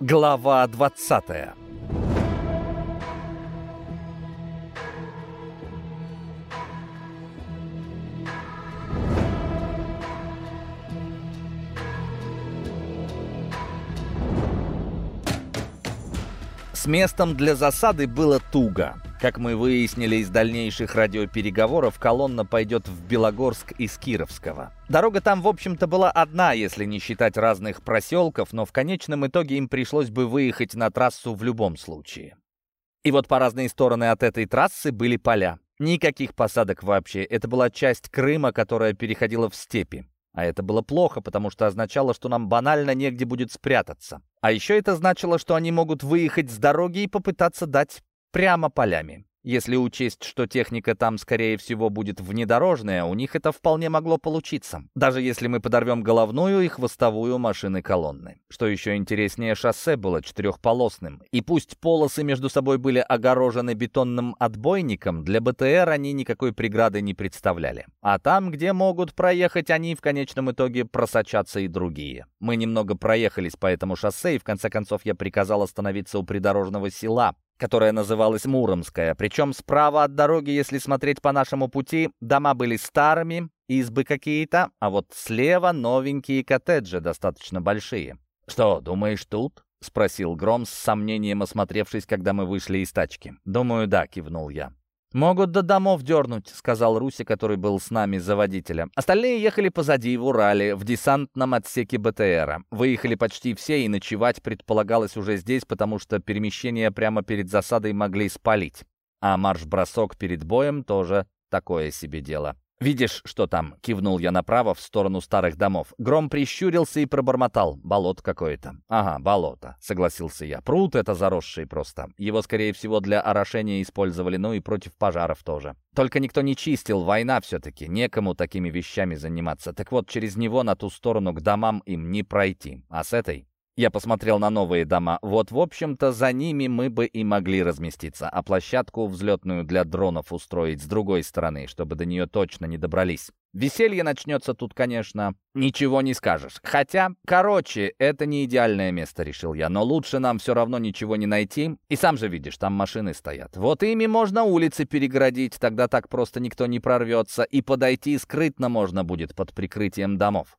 Глава 20 С местом для засады было туго. Как мы выяснили из дальнейших радиопереговоров, колонна пойдет в Белогорск из Кировского. Дорога там, в общем-то, была одна, если не считать разных проселков, но в конечном итоге им пришлось бы выехать на трассу в любом случае. И вот по разные стороны от этой трассы были поля. Никаких посадок вообще. Это была часть Крыма, которая переходила в степи. А это было плохо, потому что означало, что нам банально негде будет спрятаться. А еще это значило, что они могут выехать с дороги и попытаться дать прямо полями. Если учесть, что техника там, скорее всего, будет внедорожная, у них это вполне могло получиться. Даже если мы подорвем головную и хвостовую машины колонны. Что еще интереснее, шоссе было четырехполосным. И пусть полосы между собой были огорожены бетонным отбойником, для БТР они никакой преграды не представляли. А там, где могут проехать они, в конечном итоге просочатся и другие. Мы немного проехались по этому шоссе, и в конце концов я приказал остановиться у придорожного села, которая называлась Муромская. Причем справа от дороги, если смотреть по нашему пути, дома были старыми, избы какие-то, а вот слева новенькие коттеджи, достаточно большие. «Что, думаешь, тут?» — спросил Гром с сомнением, осмотревшись, когда мы вышли из тачки. «Думаю, да», — кивнул я. «Могут до домов дернуть», — сказал Руси, который был с нами за водителя. Остальные ехали позади, в Урале, в десантном отсеке БТРа. Выехали почти все, и ночевать предполагалось уже здесь, потому что перемещение прямо перед засадой могли спалить. А марш-бросок перед боем тоже такое себе дело. «Видишь, что там?» — кивнул я направо, в сторону старых домов. Гром прищурился и пробормотал. «Болото какое-то». «Ага, болото», — согласился я. «Пруд это заросший просто. Его, скорее всего, для орошения использовали, ну и против пожаров тоже. Только никто не чистил, война все-таки. Некому такими вещами заниматься. Так вот, через него на ту сторону к домам им не пройти. А с этой я посмотрел на новые дома. Вот, в общем-то, за ними мы бы и могли разместиться, а площадку взлетную для дронов устроить с другой стороны, чтобы до нее точно не добрались. Веселье начнется тут, конечно, ничего не скажешь. Хотя, короче, это не идеальное место, решил я, но лучше нам все равно ничего не найти. И сам же видишь, там машины стоят. Вот ими можно улицы перегородить, тогда так просто никто не прорвется, и подойти скрытно можно будет под прикрытием домов.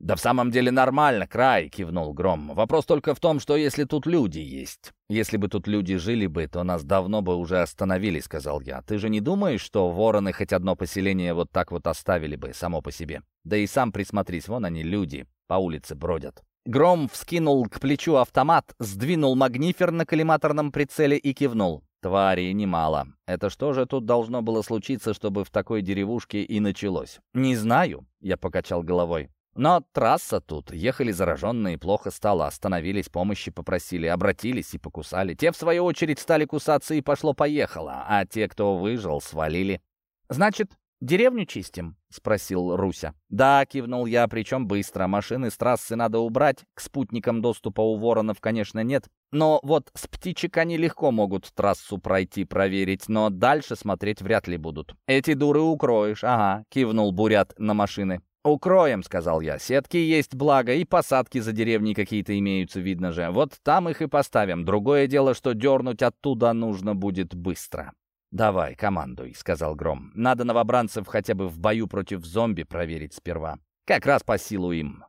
«Да в самом деле нормально, край», — кивнул Гром. «Вопрос только в том, что если тут люди есть. Если бы тут люди жили бы, то нас давно бы уже остановили», — сказал я. «Ты же не думаешь, что вороны хоть одно поселение вот так вот оставили бы, само по себе? Да и сам присмотрись, вон они, люди, по улице бродят». Гром вскинул к плечу автомат, сдвинул магнифер на коллиматорном прицеле и кивнул. Твари немало. Это что же тут должно было случиться, чтобы в такой деревушке и началось? Не знаю, я покачал головой. Но трасса тут. Ехали зараженные, плохо стало. Остановились, помощи попросили, обратились и покусали. Те, в свою очередь, стали кусаться и пошло-поехало. А те, кто выжил, свалили. «Значит, деревню чистим?» — спросил Руся. «Да», — кивнул я, причем быстро. Машины с трассы надо убрать. К спутникам доступа у воронов, конечно, нет. Но вот с птичек они легко могут трассу пройти, проверить, но дальше смотреть вряд ли будут. «Эти дуры укроешь». «Ага», — кивнул Бурят на машины. «Укроем», — сказал я. «Сетки есть, благо, и посадки за деревней какие-то имеются, видно же. Вот там их и поставим. Другое дело, что дернуть оттуда нужно будет быстро». «Давай, командуй», — сказал Гром. «Надо новобранцев хотя бы в бою против зомби проверить сперва. Как раз по силу им».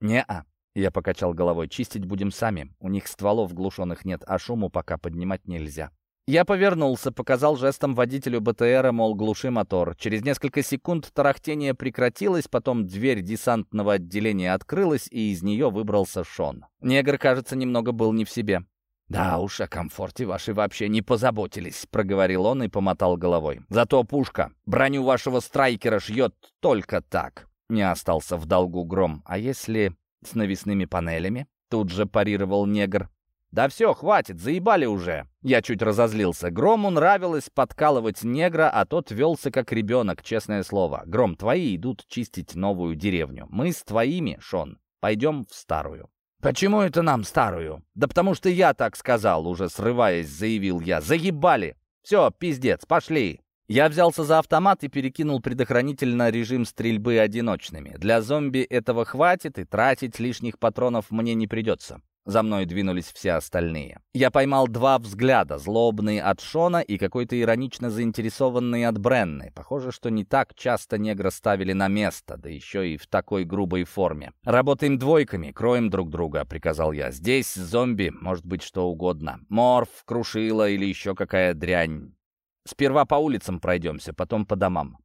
«Не-а», — я покачал головой. «Чистить будем сами. У них стволов глушенных нет, а шуму пока поднимать нельзя». Я повернулся, показал жестом водителю БТРа, мол, глуши мотор. Через несколько секунд тарахтение прекратилось, потом дверь десантного отделения открылась, и из нее выбрался Шон. Негр, кажется, немного был не в себе. «Да уж, о комфорте вашей вообще не позаботились», — проговорил он и помотал головой. «Зато пушка броню вашего страйкера шьет только так». Не остался в долгу гром. «А если с навесными панелями?» Тут же парировал негр. «Да все, хватит, заебали уже!» Я чуть разозлился. Грому нравилось подкалывать негра, а тот велся как ребенок, честное слово. «Гром, твои идут чистить новую деревню. Мы с твоими, Шон, пойдем в старую». «Почему это нам старую?» «Да потому что я так сказал», уже срываясь, заявил я. «Заебали! Все, пиздец, пошли!» Я взялся за автомат и перекинул предохранитель на режим стрельбы одиночными. Для зомби этого хватит, и тратить лишних патронов мне не придется. За мной двинулись все остальные. Я поймал два взгляда, злобный от Шона и какой-то иронично заинтересованный от Бренны. Похоже, что не так часто негра ставили на место, да еще и в такой грубой форме. «Работаем двойками, кроем друг друга», — приказал я. «Здесь зомби, может быть, что угодно. Морф, крушила или еще какая дрянь. Сперва по улицам пройдемся, потом по домам».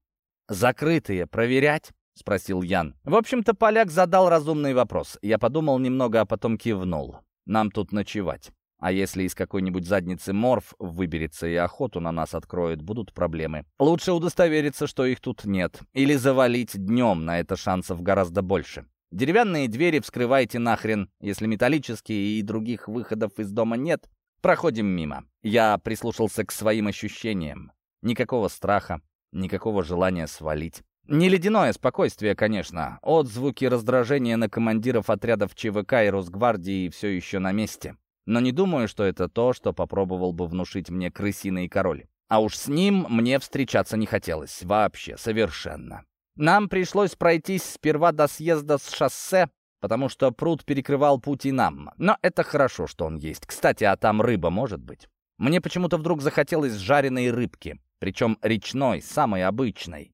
«Закрытые проверять?» — спросил Ян. В общем-то, поляк задал разумный вопрос. Я подумал немного, а потом кивнул. «Нам тут ночевать. А если из какой-нибудь задницы морф выберется и охоту на нас откроет, будут проблемы. Лучше удостовериться, что их тут нет. Или завалить днем, на это шансов гораздо больше. Деревянные двери вскрывайте нахрен. Если металлические и других выходов из дома нет, проходим мимо. Я прислушался к своим ощущениям. Никакого страха, никакого желания свалить. Не ледяное спокойствие, конечно. Отзвуки раздражения на командиров отрядов ЧВК и Росгвардии все еще на месте. Но не думаю, что это то, что попробовал бы внушить мне крысиный король. А уж с ним мне встречаться не хотелось. Вообще, совершенно. Нам пришлось пройтись сперва до съезда с шоссе, потому что пруд перекрывал путь и нам. Но это хорошо, что он есть. Кстати, а там рыба может быть. Мне почему-то вдруг захотелось жареной рыбки. Причем речной, самой обычной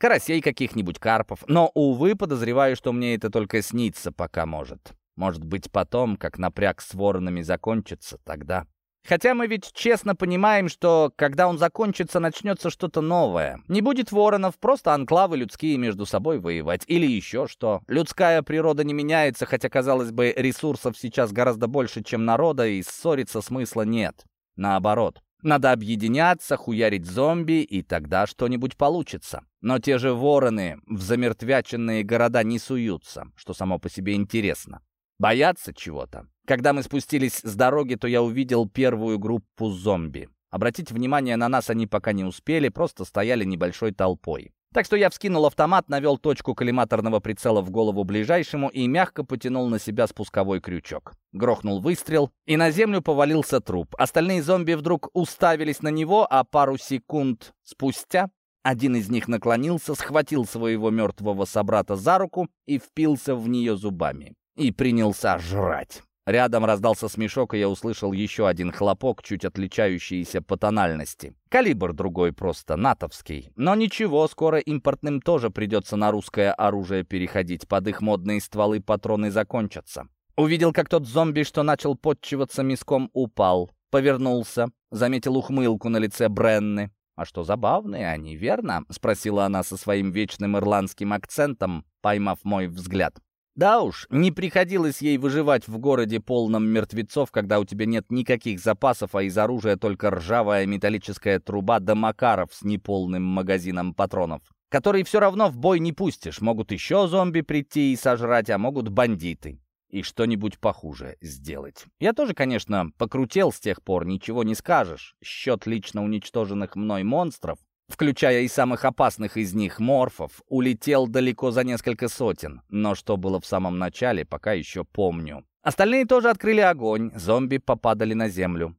карасей каких-нибудь, карпов. Но, увы, подозреваю, что мне это только снится пока может. Может быть, потом, как напряг с воронами закончится, тогда... Хотя мы ведь честно понимаем, что когда он закончится, начнется что-то новое. Не будет воронов, просто анклавы людские между собой воевать. Или еще что. Людская природа не меняется, хотя, казалось бы, ресурсов сейчас гораздо больше, чем народа, и ссориться смысла нет. Наоборот. Надо объединяться, хуярить зомби, и тогда что-нибудь получится. Но те же вороны в замертвяченные города не суются, что само по себе интересно. Боятся чего-то. Когда мы спустились с дороги, то я увидел первую группу зомби. Обратить внимание на нас они пока не успели, просто стояли небольшой толпой. Так что я вскинул автомат, навел точку коллиматорного прицела в голову ближайшему и мягко потянул на себя спусковой крючок. Грохнул выстрел, и на землю повалился труп. Остальные зомби вдруг уставились на него, а пару секунд спустя один из них наклонился, схватил своего мертвого собрата за руку и впился в нее зубами. И принялся жрать. Рядом раздался смешок, и я услышал еще один хлопок, чуть отличающийся по тональности. Калибр другой просто, натовский. Но ничего, скоро импортным тоже придется на русское оружие переходить. Под их модные стволы патроны закончатся. Увидел, как тот зомби, что начал подчиваться миском, упал. Повернулся, заметил ухмылку на лице Бренны. «А что, забавные они, верно?» — спросила она со своим вечным ирландским акцентом, поймав мой взгляд. Да уж, не приходилось ей выживать в городе полном мертвецов, когда у тебя нет никаких запасов, а из оружия только ржавая металлическая труба да Макаров с неполным магазином патронов, который все равно в бой не пустишь. Могут еще зомби прийти и сожрать, а могут бандиты. И что-нибудь похуже сделать. Я тоже, конечно, покрутел с тех пор, ничего не скажешь. Счет лично уничтоженных мной монстров включая и самых опасных из них, морфов, улетел далеко за несколько сотен. Но что было в самом начале, пока еще помню. Остальные тоже открыли огонь, зомби попадали на землю.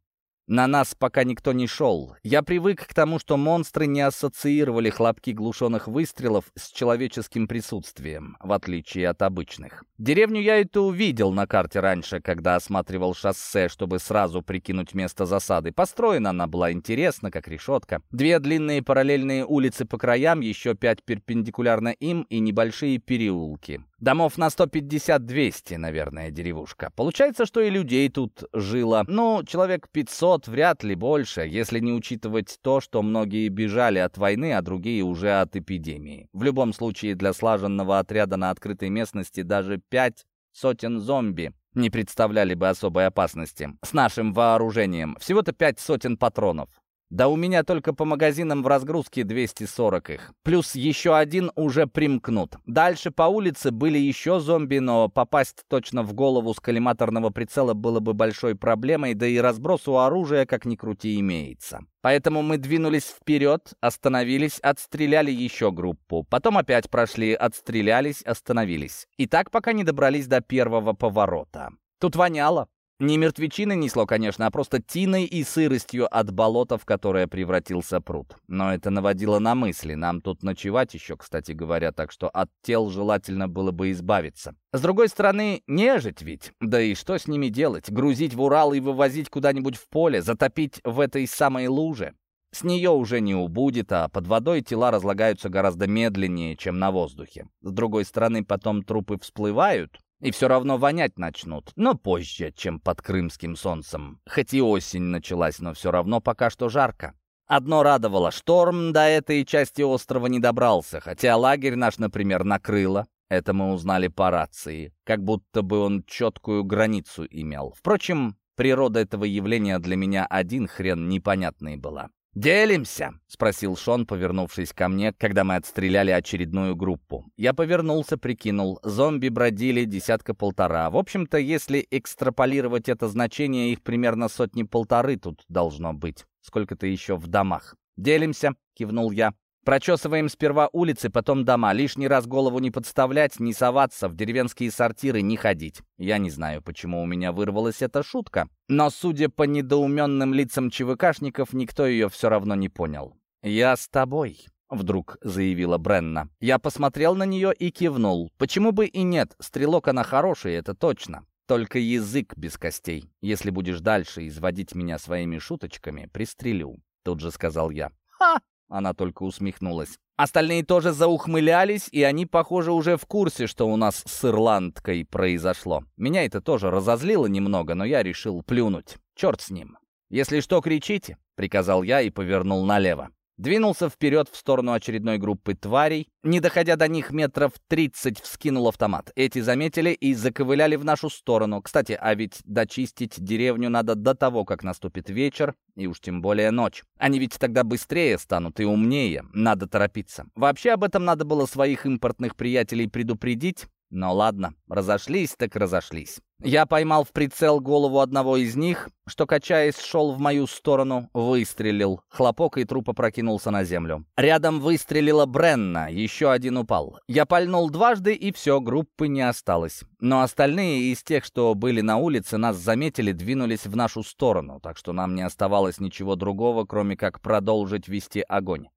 На нас пока никто не шел. Я привык к тому, что монстры не ассоциировали хлопки глушенных выстрелов с человеческим присутствием, в отличие от обычных. Деревню я это увидел на карте раньше, когда осматривал шоссе, чтобы сразу прикинуть место засады. Построена она была интересно, как решетка. Две длинные параллельные улицы по краям, еще пять перпендикулярно им и небольшие переулки. Домов на 150-200, наверное, деревушка. Получается, что и людей тут жило. Ну, человек 500, вряд ли больше, если не учитывать то, что многие бежали от войны, а другие уже от эпидемии. В любом случае, для слаженного отряда на открытой местности даже пять сотен зомби не представляли бы особой опасности. С нашим вооружением всего-то пять сотен патронов. Да у меня только по магазинам в разгрузке 240 их. Плюс еще один уже примкнут. Дальше по улице были еще зомби, но попасть точно в голову с коллиматорного прицела было бы большой проблемой, да и разброс у оружия, как ни крути, имеется. Поэтому мы двинулись вперед, остановились, отстреляли еще группу. Потом опять прошли, отстрелялись, остановились. И так пока не добрались до первого поворота. Тут воняло. Не мертвечины несло, конечно, а просто тиной и сыростью от болота, в которое превратился пруд. Но это наводило на мысли. Нам тут ночевать еще, кстати говоря, так что от тел желательно было бы избавиться. С другой стороны, нежить ведь. Да и что с ними делать? Грузить в Урал и вывозить куда-нибудь в поле? Затопить в этой самой луже? С нее уже не убудет, а под водой тела разлагаются гораздо медленнее, чем на воздухе. С другой стороны, потом трупы всплывают, и все равно вонять начнут, но позже, чем под крымским солнцем. Хоть и осень началась, но все равно пока что жарко. Одно радовало, шторм до этой части острова не добрался, хотя лагерь наш, например, накрыло. Это мы узнали по рации, как будто бы он четкую границу имел. Впрочем, природа этого явления для меня один хрен непонятной была. «Делимся?» — спросил Шон, повернувшись ко мне, когда мы отстреляли очередную группу. Я повернулся, прикинул. Зомби бродили десятка-полтора. В общем-то, если экстраполировать это значение, их примерно сотни-полторы тут должно быть. Сколько-то еще в домах. «Делимся?» — кивнул я. Прочесываем сперва улицы, потом дома. Лишний раз голову не подставлять, не соваться, в деревенские сортиры не ходить. Я не знаю, почему у меня вырвалась эта шутка, но, судя по недоуменным лицам ЧВКшников, никто ее все равно не понял. «Я с тобой», — вдруг заявила Бренна. Я посмотрел на нее и кивнул. «Почему бы и нет? Стрелок она хороший, это точно. Только язык без костей. Если будешь дальше изводить меня своими шуточками, пристрелю», — тут же сказал я. «Ха!» Она только усмехнулась. Остальные тоже заухмылялись, и они, похоже, уже в курсе, что у нас с ирландкой произошло. Меня это тоже разозлило немного, но я решил плюнуть. Черт с ним. «Если что, кричите», — приказал я и повернул налево. Двинулся вперед в сторону очередной группы тварей. Не доходя до них метров 30, вскинул автомат. Эти заметили и заковыляли в нашу сторону. Кстати, а ведь дочистить деревню надо до того, как наступит вечер, и уж тем более ночь. Они ведь тогда быстрее станут и умнее. Надо торопиться. Вообще об этом надо было своих импортных приятелей предупредить, но ладно, разошлись так разошлись. Я поймал в прицел голову одного из них, что, качаясь, шел в мою сторону, выстрелил. Хлопок и труп опрокинулся на землю. Рядом выстрелила Бренна, еще один упал. Я пальнул дважды, и все, группы не осталось. Но остальные из тех, что были на улице, нас заметили, двинулись в нашу сторону, так что нам не оставалось ничего другого, кроме как продолжить вести огонь.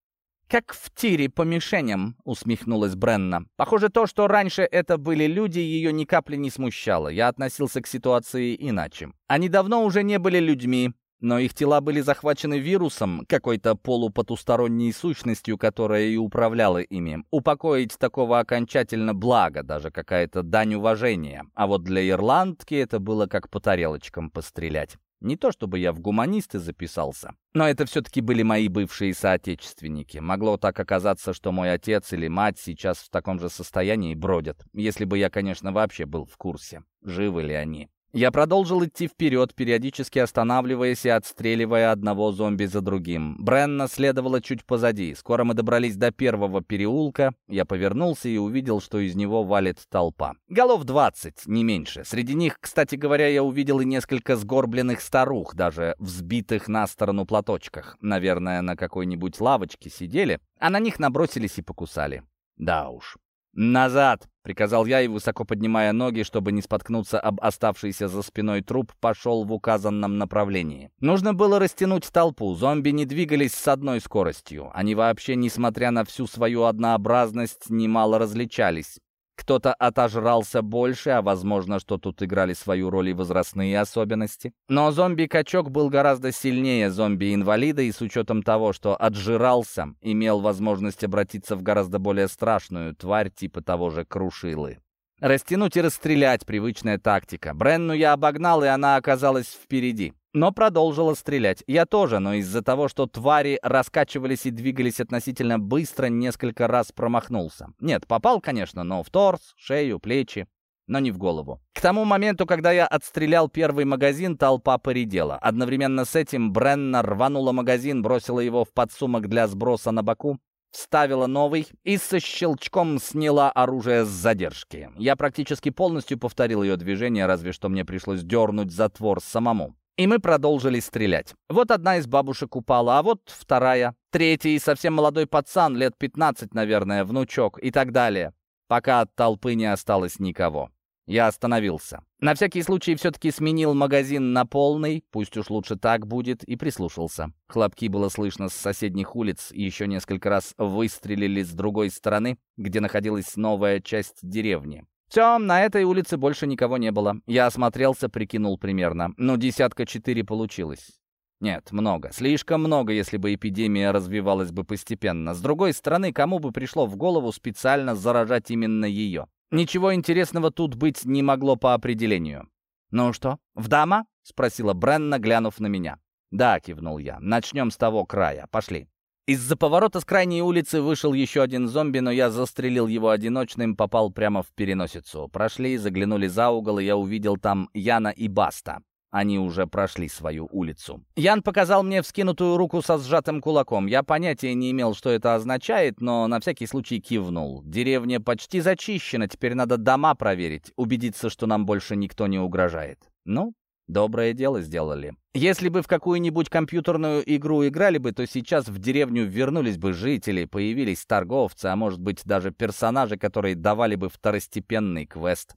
«Как в тире по мишеням», — усмехнулась Бренна. «Похоже, то, что раньше это были люди, ее ни капли не смущало. Я относился к ситуации иначе. Они давно уже не были людьми, но их тела были захвачены вирусом, какой-то полупотусторонней сущностью, которая и управляла ими. Упокоить такого окончательно благо, даже какая-то дань уважения. А вот для ирландки это было как по тарелочкам пострелять. Не то чтобы я в гуманисты записался, но это все-таки были мои бывшие соотечественники. Могло так оказаться, что мой отец или мать сейчас в таком же состоянии бродят, если бы я, конечно, вообще был в курсе, живы ли они. Я продолжил идти вперед, периодически останавливаясь и отстреливая одного зомби за другим. Бренна следовала чуть позади. Скоро мы добрались до первого переулка. Я повернулся и увидел, что из него валит толпа. Голов двадцать, не меньше. Среди них, кстати говоря, я увидел и несколько сгорбленных старух, даже взбитых на сторону платочках. Наверное, на какой-нибудь лавочке сидели, а на них набросились и покусали. Да уж. «Назад!» — приказал я и, высоко поднимая ноги, чтобы не споткнуться об оставшийся за спиной труп, пошел в указанном направлении. Нужно было растянуть толпу. Зомби не двигались с одной скоростью. Они вообще, несмотря на всю свою однообразность, немало различались. Кто-то отожрался больше, а возможно, что тут играли свою роль и возрастные особенности. Но зомби-качок был гораздо сильнее зомби-инвалида, и с учетом того, что отжирался, имел возможность обратиться в гораздо более страшную тварь типа того же крушилы. Растянуть и расстрелять — привычная тактика. Бренну я обогнал, и она оказалась впереди но продолжила стрелять. Я тоже, но из-за того, что твари раскачивались и двигались относительно быстро, несколько раз промахнулся. Нет, попал, конечно, но в торс, шею, плечи, но не в голову. К тому моменту, когда я отстрелял первый магазин, толпа поредела. Одновременно с этим Бренна рванула магазин, бросила его в подсумок для сброса на боку, вставила новый и со щелчком сняла оружие с задержки. Я практически полностью повторил ее движение, разве что мне пришлось дернуть затвор самому. И мы продолжили стрелять. Вот одна из бабушек упала, а вот вторая. Третий, совсем молодой пацан, лет 15, наверное, внучок и так далее. Пока от толпы не осталось никого. Я остановился. На всякий случай все-таки сменил магазин на полный, пусть уж лучше так будет, и прислушался. Хлопки было слышно с соседних улиц, и еще несколько раз выстрелили с другой стороны, где находилась новая часть деревни. Все, на этой улице больше никого не было. Я осмотрелся, прикинул примерно. Ну, десятка четыре получилось. Нет, много. Слишком много, если бы эпидемия развивалась бы постепенно. С другой стороны, кому бы пришло в голову специально заражать именно ее? Ничего интересного тут быть не могло по определению. «Ну что, в дама?» — спросила Бренна, глянув на меня. «Да», — кивнул я. «Начнем с того края. Пошли». Из-за поворота с крайней улицы вышел еще один зомби, но я застрелил его одиночным, попал прямо в переносицу. Прошли, заглянули за угол, и я увидел там Яна и Баста. Они уже прошли свою улицу. Ян показал мне вскинутую руку со сжатым кулаком. Я понятия не имел, что это означает, но на всякий случай кивнул. Деревня почти зачищена, теперь надо дома проверить, убедиться, что нам больше никто не угрожает. Ну, Доброе дело сделали. Если бы в какую-нибудь компьютерную игру играли бы, то сейчас в деревню вернулись бы жители, появились торговцы, а может быть даже персонажи, которые давали бы второстепенный квест.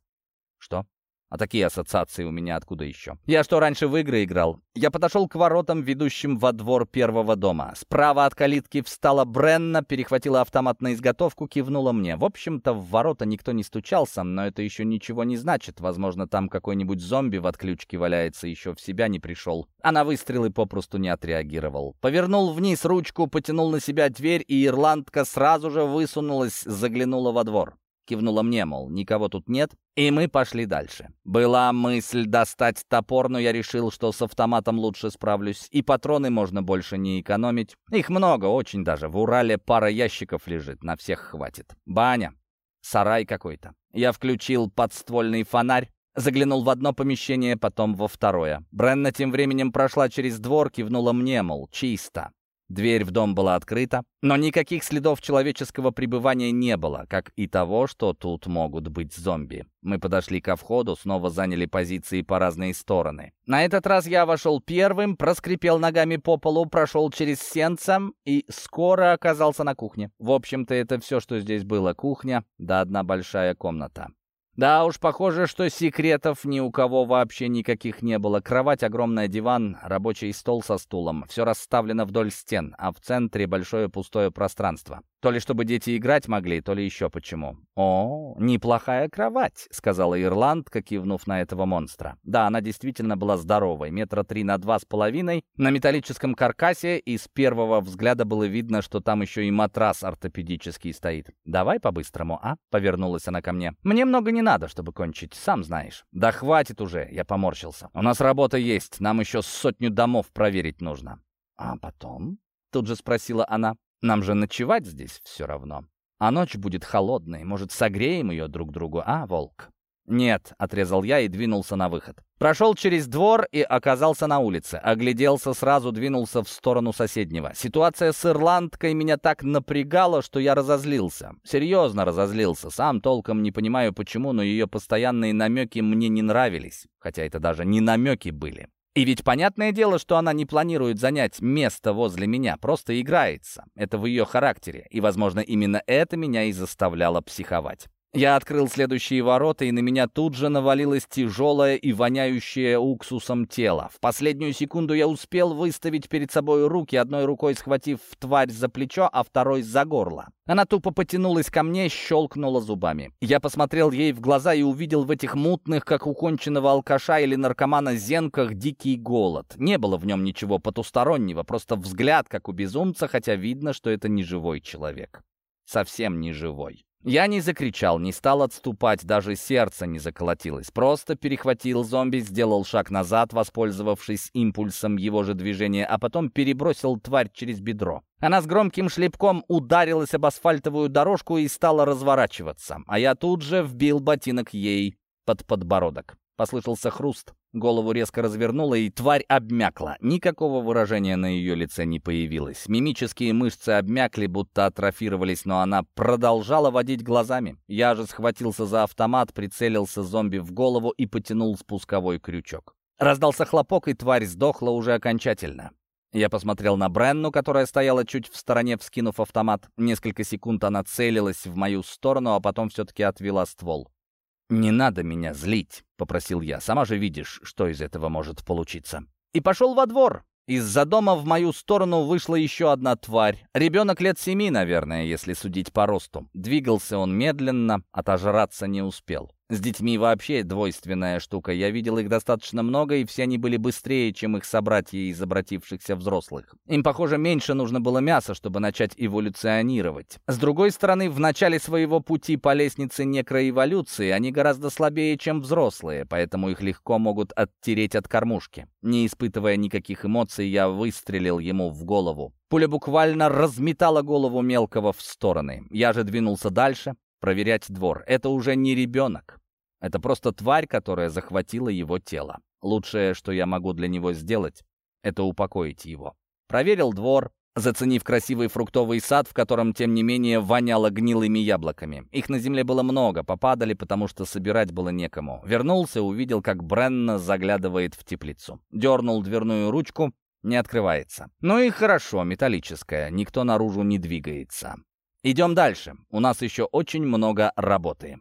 Что? А такие ассоциации у меня откуда еще? Я что, раньше в игры играл? Я подошел к воротам, ведущим во двор первого дома. Справа от калитки встала Бренна, перехватила автомат на изготовку, кивнула мне. В общем-то, в ворота никто не стучался, но это еще ничего не значит. Возможно, там какой-нибудь зомби в отключке валяется, еще в себя не пришел. А на выстрелы попросту не отреагировал. Повернул вниз ручку, потянул на себя дверь, и ирландка сразу же высунулась, заглянула во двор. Кивнула мне, мол, никого тут нет, и мы пошли дальше. Была мысль достать топор, но я решил, что с автоматом лучше справлюсь, и патроны можно больше не экономить. Их много, очень даже. В Урале пара ящиков лежит, на всех хватит. Баня. Сарай какой-то. Я включил подствольный фонарь, Заглянул в одно помещение, потом во второе. Бренна тем временем прошла через двор, кивнула мне, мол, чисто. Дверь в дом была открыта, но никаких следов человеческого пребывания не было, как и того, что тут могут быть зомби. Мы подошли ко входу, снова заняли позиции по разные стороны. На этот раз я вошел первым, проскрипел ногами по полу, прошел через сенца и скоро оказался на кухне. В общем-то, это все, что здесь было. Кухня, да одна большая комната. Да уж, похоже, что секретов ни у кого вообще никаких не было. Кровать, огромный диван, рабочий стол со стулом. Все расставлено вдоль стен, а в центре большое пустое пространство. То ли чтобы дети играть могли, то ли еще почему. «О, неплохая кровать», — сказала Ирландка, кивнув на этого монстра. Да, она действительно была здоровой, метра три на два с половиной, на металлическом каркасе, и с первого взгляда было видно, что там еще и матрас ортопедический стоит. «Давай по-быстрому, а?» — повернулась она ко мне. «Мне много не надо, чтобы кончить, сам знаешь». «Да хватит уже», — я поморщился. «У нас работа есть, нам еще сотню домов проверить нужно». «А потом?» — тут же спросила она. Нам же ночевать здесь все равно. А ночь будет холодной. Может, согреем ее друг другу, а, волк?» «Нет», — отрезал я и двинулся на выход. Прошел через двор и оказался на улице. Огляделся, сразу двинулся в сторону соседнего. Ситуация с ирландкой меня так напрягала, что я разозлился. Серьезно разозлился. Сам толком не понимаю почему, но ее постоянные намеки мне не нравились. Хотя это даже не намеки были. И ведь понятное дело, что она не планирует занять место возле меня, просто играется. Это в ее характере, и, возможно, именно это меня и заставляло психовать. Я открыл следующие ворота, и на меня тут же навалилось тяжелое и воняющее уксусом тело. В последнюю секунду я успел выставить перед собой руки, одной рукой схватив тварь за плечо, а второй за горло. Она тупо потянулась ко мне, щелкнула зубами. Я посмотрел ей в глаза и увидел в этих мутных, как у конченного алкаша или наркомана зенках, дикий голод. Не было в нем ничего потустороннего, просто взгляд, как у безумца, хотя видно, что это не живой человек. Совсем не живой. Я не закричал, не стал отступать, даже сердце не заколотилось. Просто перехватил зомби, сделал шаг назад, воспользовавшись импульсом его же движения, а потом перебросил тварь через бедро. Она с громким шлепком ударилась об асфальтовую дорожку и стала разворачиваться, а я тут же вбил ботинок ей под подбородок. Послышался хруст. Голову резко развернула, и тварь обмякла. Никакого выражения на ее лице не появилось. Мимические мышцы обмякли, будто атрофировались, но она продолжала водить глазами. Я же схватился за автомат, прицелился зомби в голову и потянул спусковой крючок. Раздался хлопок, и тварь сдохла уже окончательно. Я посмотрел на Бренну, которая стояла чуть в стороне, вскинув автомат. Несколько секунд она целилась в мою сторону, а потом все-таки отвела ствол. «Не надо меня злить», — попросил я. «Сама же видишь, что из этого может получиться». И пошел во двор. Из-за дома в мою сторону вышла еще одна тварь. Ребенок лет семи, наверное, если судить по росту. Двигался он медленно, отожраться не успел. С детьми вообще двойственная штука. Я видел их достаточно много, и все они были быстрее, чем их собратья из обратившихся взрослых. Им, похоже, меньше нужно было мяса, чтобы начать эволюционировать. С другой стороны, в начале своего пути по лестнице некроэволюции они гораздо слабее, чем взрослые, поэтому их легко могут оттереть от кормушки. Не испытывая никаких эмоций, я выстрелил ему в голову. Пуля буквально разметала голову мелкого в стороны. Я же двинулся дальше, проверять двор. Это уже не ребенок. Это просто тварь, которая захватила его тело. Лучшее, что я могу для него сделать, это упокоить его. Проверил двор, заценив красивый фруктовый сад, в котором, тем не менее, воняло гнилыми яблоками. Их на земле было много, попадали, потому что собирать было некому. Вернулся, увидел, как Бренна заглядывает в теплицу. Дернул дверную ручку, не открывается. Ну и хорошо, металлическая, никто наружу не двигается. Идем дальше. У нас еще очень много работы.